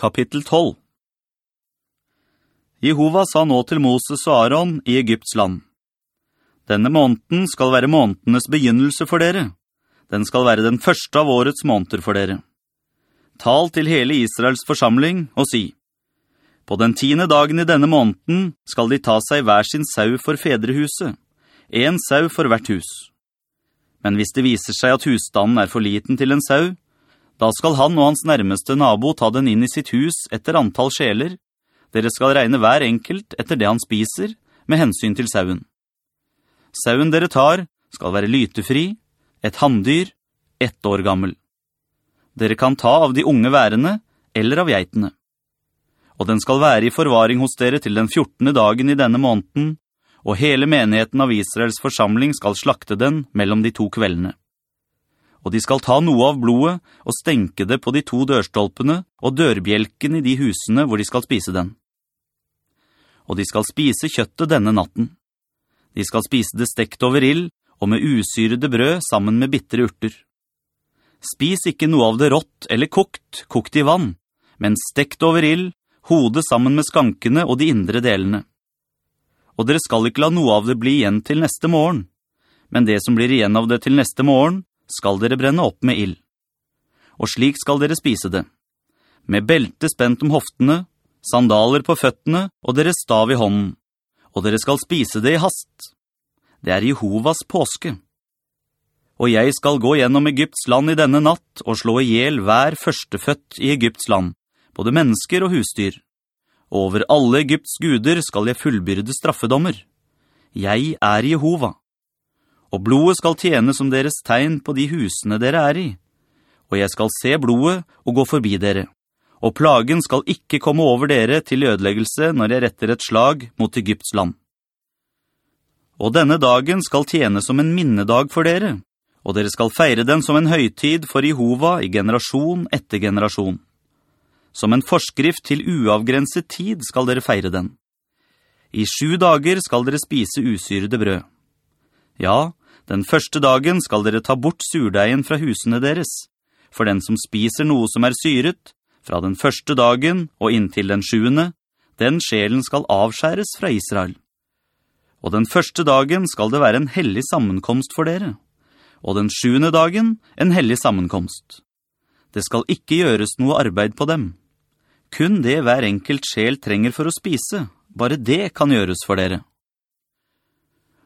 Kapittel 12 Jehova sa nå til Moses og Aaron i Egypts land. Denne måneden skal være månedenes begynnelse for dere. Den skal være den første av årets måneder for dere. Tal til hele Israels forsamling og si, På den tiende dagen i denne måneden skal de ta seg hver sin sau for fedrehuset, en sau for hvert hus. Men hvis det viser seg at husstanden er for liten til en sau, da skal han og hans nærmeste nabo ta den inn i sitt hus etter antall sjeler, dere skal regne hver enkelt etter det han spiser, med hensyn til sauen. Sauen dere tar skal være lytefri, et handdyr, ett år gammel. Dere kan ta av de unge værene, eller av geitene. Og den skal være i forvaring hos dere til den 14. dagen i denne måneden, og hele menigheten av Israels forsamling skal slakte den mellom de to kveldene. Og de skal ta noe av blodet og stenke det på de to dørstolpene og dørbjelken i de husene hvor de skal spise den og de skal spise kjøttet denne natten. De skal spise det stekt over ill, og med usyrede brød sammen med bittere urter. Spis ikke noe av det rått eller kokt, kokt i vann, men stekt over ill, hodet sammen med skankene og de indre delene. Og dere skal ikke la noe av det bli igjen til neste morgen, men det som blir igjen av det til neste morgen, skal dere brenne opp med ill. Og slik skal dere spise det, med belte spent om hoftene, sandaler på føttene og deres stav i hånden, og dere skal spise det i hast. Det er Jehovas påske. Og jeg skal gå gjennom Egypts land i denne natt og slå ihjel hver førstefødt i Egypts land, både mennesker og husdyr. Over alle Egypts guder skal jeg fullbyrde straffedommer. Jeg er Jehova. Og blodet skal tjene som deres tegn på de husene dere er i. Og jeg skal se blodet og gå forbi dere og plagen skal ikke komme over dere til ødeleggelse når jeg retter et slag mot Egypts land. Og denne dagen skal tjene som en minnedag for dere, og dere skal feire den som en høytid for Jehova i generasjon etter generasjon. Som en forskrift til uavgrenset tid skal dere feire den. I sju dager skal dere spise usyrede brød. Ja, den første dagen skal dere ta bort surdeigen fra husene deres, for den som spiser noe som er syret, fra den første dagen og inntil den sjuende, den sjelen skal avskjæres fra Israel. Og den første dagen skal det være en hellig sammenkomst for dere, og den sjuende dagen en hellig sammenkomst. Det skal ikke gjøres noe arbeid på dem. Kun det hver enkelt sjel trenger for å spise, bare det kan gjøres for dere.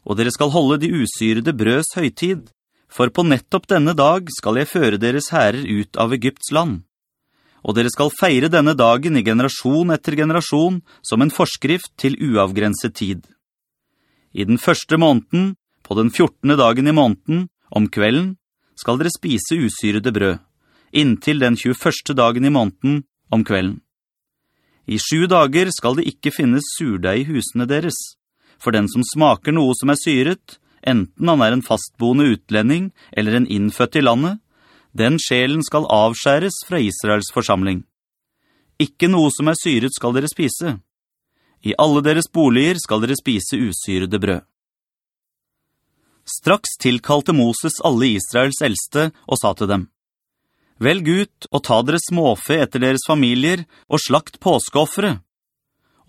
Og dere skal holde de usyrede brøds høytid, for på nettopp denne dag skal jeg føre deres herrer ut av Egypts land og dere skal feire denne dagen i generasjon etter generasjon som en forskrift til uavgrenset tid. I den første måneden, på den fjortende dagen i måneden, om kvelden, skal dere spise usyrede brød, inntil den 21. dagen i måneden, om kvelden. I sju dager skal det ikke finnes surdeig i husene deres, for den som smaker noe som er syret, enten han er en fastboende utlending eller en innfødt i landet, den sjelen skal avskjæres fra Israels forsamling. Ikke noe som er syret skal dere spise. I alle deres boliger skal dere spise usyrede brød. Straks tilkalte Moses alle Israels eldste og sa til dem, «Velg ut og ta dere småfe etter deres familier og slakt påskeoffere.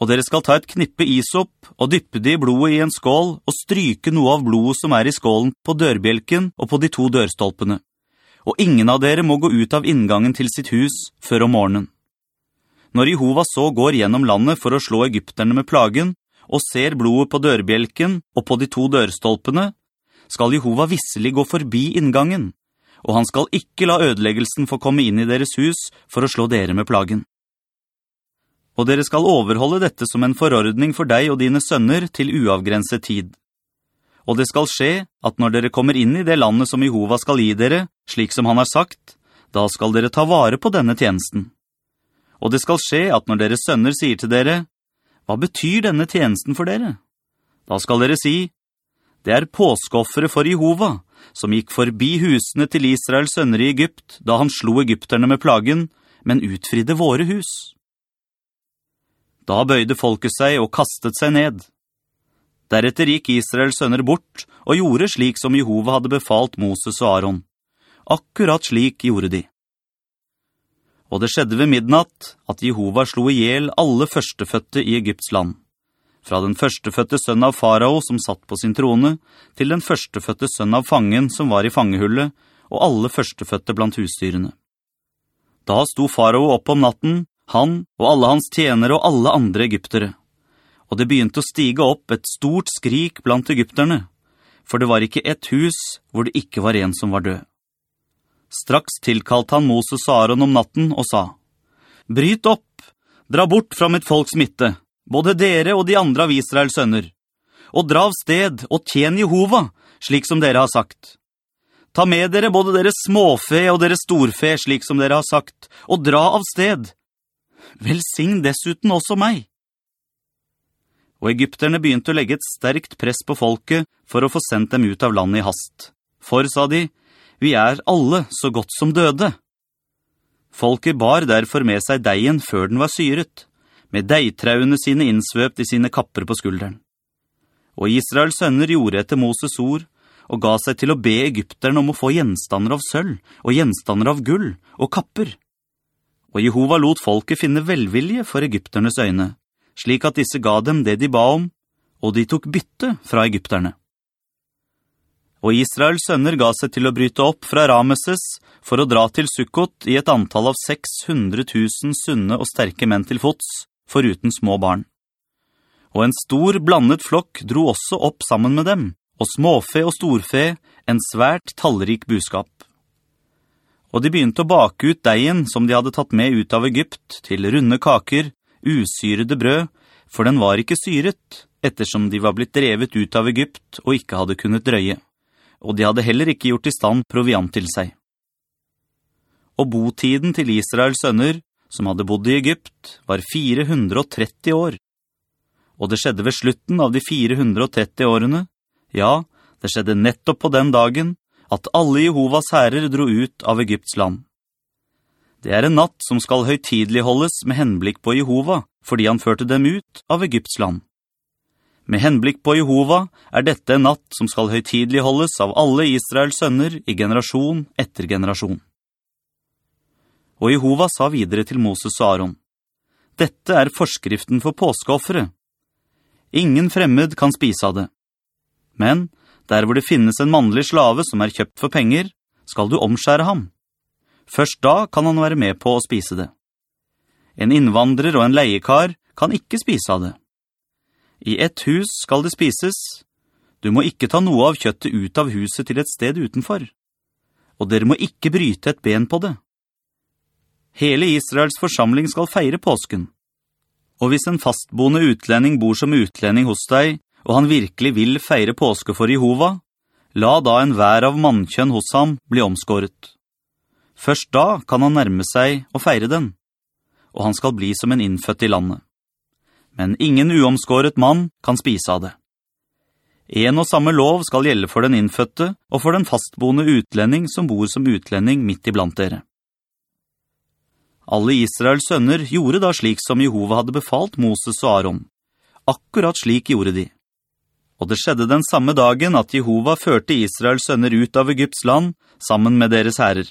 Og dere skal ta et knippe isop og dyppe det i blodet i en skål og stryke noe av blodet som er i skålen på dørbjelken og på de to dørstolpene og ingen av dere må gå ut av inngangen til sitt hus før om morgenen. Når Jehova så går gjennom landet for å slå egypterne med plagen, og ser blodet på dørbjelken og på de to dørstolpene, skal Jehova visselig gå forbi inngangen, og han skal ikke la ødeleggelsen få komme inn i deres hus for å slå dere med plagen. Og dere skal overholde dette som en forordning for deg og dine sønner til uavgrenset tid. Og det skal skje at når dere kommer inn i det landet som Jehova skal gi dere, slik som han har sagt, da skal dere ta vare på denne tjenesten. Og det skal skje at når deres sønner sier til dere, «Hva betyr denne tjenesten for dere?» Da skal dere si, «Det er påskoffere for Jehova, som gikk forbi husene til Israels sønner i Egypt, da han slo egypterne med plagen, men utfridde våre hus.» Da bøyde folket seg og kastet seg ned. Deretter gikk Israels sønner bort og gjorde slik som Jehova hadde befalt Moses og Aaron. Akkurat slik gjorde de. Og det skjedde ved midnatt at Jehova slo ihjel alle førsteføtte i Egypts land. Fra den førsteføtte sønn av farao som satt på sin trone, til den førsteføtte sønn av fangen som var i fangehullet, og alle førsteføtte blant husdyrene. Da sto farao opp om natten, han og alle hans tjenere og alle andre egyptere. Og det begynte å stige opp et stort skrik blant egypterne, for det var ikke et hus hvor det ikke var en som var død. Straks tilkalte han Moses og om natten og sa, «Bryt opp, dra bort fra mitt folks midte, både dere og de andre av Israels sønner, og dra av sted og tjen Jehova, slik som dere har sagt. Ta med dere både deres småfe og deres storfe, slik som dere har sagt, og dra av sted. Velsign dessuten også meg. Og egypterne begynte å legge et sterkt press på folket for å få sendt dem ut av landet i hast. For, sa de, vi er alle så godt som døde. Folket bar derfor med seg deien før den var syret, med deitraune sine innsvøpt i sine kapper på skulderen. Og Israels sønner gjorde etter Moses ord, og ga seg til å be egypterne om å få gjenstander av sølv, og gjenstander av gull, og kapper. Og Jehova lot folket finne velvilje for egypternes øyne, slik at disse ga dem det de ba om, og de tok bytte fra egypterne. Og Israels sønner ga seg til å bryte opp fra Rameses for å dra til Sukkot i et antall av 600 000 sunne og sterke menn til fots, foruten små barn. Og en stor blandet flokk dro også opp sammen med dem, og småfe og storfe, en svært tallrik buskap. Og de begynte å bake ut deien som de hadde tatt med ut av Egypt, til runde kaker, usyrede brød, for den var ikke syret, ettersom de var blitt drevet ut av Egypt og ikke hadde kunnet drøye. Og de hadde heller ikke gjort i stand proviant til seg. Og botiden til Israels sønner, som hadde bodd i Egypt, var 430 år. Og det skjedde ved slutten av de 430 årene, ja, det skjedde nettopp på den dagen at alle Jehovas herrer dro ut av Egypts land. Det er en natt som skal høytidlig holdes med henblikk på Jehova, fordi han førte dem ut av Egypts land. Med henblikk på Jehova er dette en natt som skal høytidlig holdes av alle Israels sønner i generasjon etter generasjon. Og Jehova sa videre til Moses og Aaron, «Dette er forskriften for påskeoffere. Ingen fremmed kan spise av det. Men der hvor det finnes en mannlig slave som er kjøpt for penger, skal du omskjære ham. Først da kan han være med på å spise det. En innvandrer og en leiekar kan ikke spise av det. I ett hus skal det spises. Du må ikke ta noe av kjøttet ut av huset til et sted utenfor. Og dere må ikke bryte et ben på det. Hele Israels forsamling skal feire påsken. Og hvis en fastboende utlending bor som utlending hos deg, og han virkelig vil feire påske for Jehova, la da en vær av mannkjønn hos ham bli omskåret. Først da kan han nærme seg og feire den, og han skal bli som en innfødt i landet. Men ingen uomskåret mann kan spise av det. En og samme lov skal gjelde for den innfødte og for den fastboende utlending som bor som utlending midt iblant dere. Alle Israels sønner gjorde da slik som Jehova hadde befalt Moses og Aaron. Akkurat slik gjorde de. Og det skjedde den samme dagen at Jehova førte Israels sønner ut av Egypts land sammen med deres herrer.